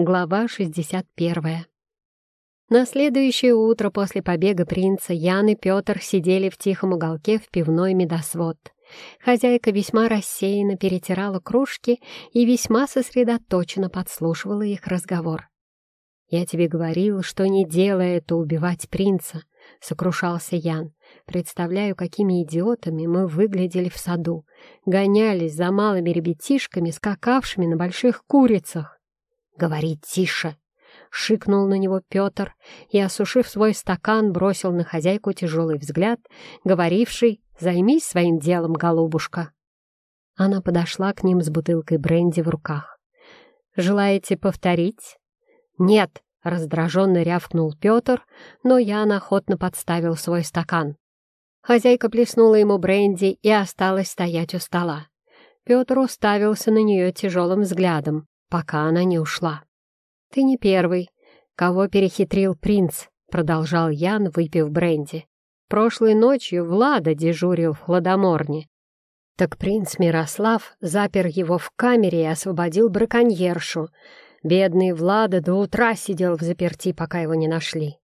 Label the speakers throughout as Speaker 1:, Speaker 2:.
Speaker 1: Глава 61. На следующее утро после побега принца Ян и Петр сидели в тихом уголке в пивной медосвод. Хозяйка весьма рассеянно перетирала кружки и весьма сосредоточенно подслушивала их разговор. «Я тебе говорил, что не делай это убивать принца», — сокрушался Ян. «Представляю, какими идиотами мы выглядели в саду. Гонялись за малыми ребятишками, скакавшими на больших курицах. «Говори тише!» — шикнул на него Петр и, осушив свой стакан, бросил на хозяйку тяжелый взгляд, говоривший «Займись своим делом, голубушка!» Она подошла к ним с бутылкой бренди в руках. «Желаете повторить?» «Нет!» — раздраженно рявкнул Петр, но я охотно подставил свой стакан. Хозяйка плеснула ему бренди и осталась стоять у стола. Петр уставился на нее тяжелым взглядом пока она не ушла. «Ты не первый, кого перехитрил принц», — продолжал Ян, выпив бренди. «Прошлой ночью Влада дежурил в хладоморне. Так принц Мирослав запер его в камере и освободил браконьершу. Бедный Влада до утра сидел в заперти, пока его не нашли.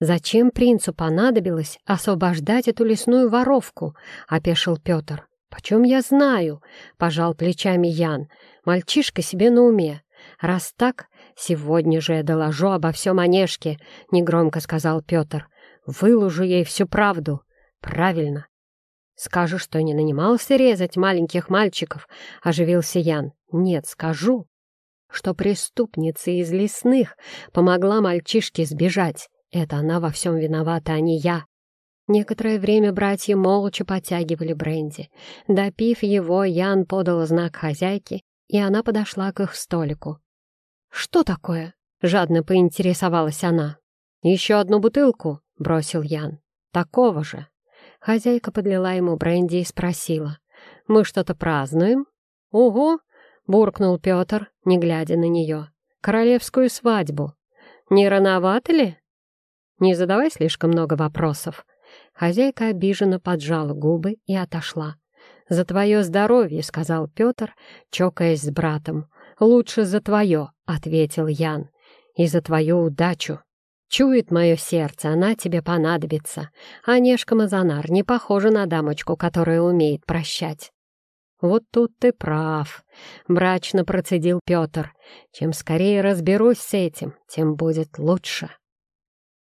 Speaker 1: «Зачем принцу понадобилось освобождать эту лесную воровку?» — опешил Петр. «Почем я знаю?» — пожал плечами Ян. «Мальчишка себе на уме. Раз так, сегодня же я доложу обо всем Онежке», — негромко сказал Петр. «Выложу ей всю правду. Правильно». «Скажу, что не нанимался резать маленьких мальчиков», — оживился Ян. «Нет, скажу, что преступница из лесных помогла мальчишке сбежать. Это она во всем виновата, а не я. Некоторое время братья молча подтягивали бренди. Допив его, Ян подал знак хозяйке, и она подошла к их столику. «Что такое?» — жадно поинтересовалась она. «Еще одну бутылку», — бросил Ян. «Такого же». Хозяйка подлила ему бренди и спросила. «Мы что-то празднуем?» «Угу», — буркнул Петр, не глядя на нее. «Королевскую свадьбу. Не рановато ли?» «Не задавай слишком много вопросов», Хозяйка обиженно поджала губы и отошла. «За твое здоровье», — сказал Петр, чокаясь с братом. «Лучше за твое», — ответил Ян. «И за твою удачу. Чует мое сердце, она тебе понадобится. Онежка Мазанар не похожа на дамочку, которая умеет прощать». «Вот тут ты прав», — мрачно процедил Петр. «Чем скорее разберусь с этим, тем будет лучше».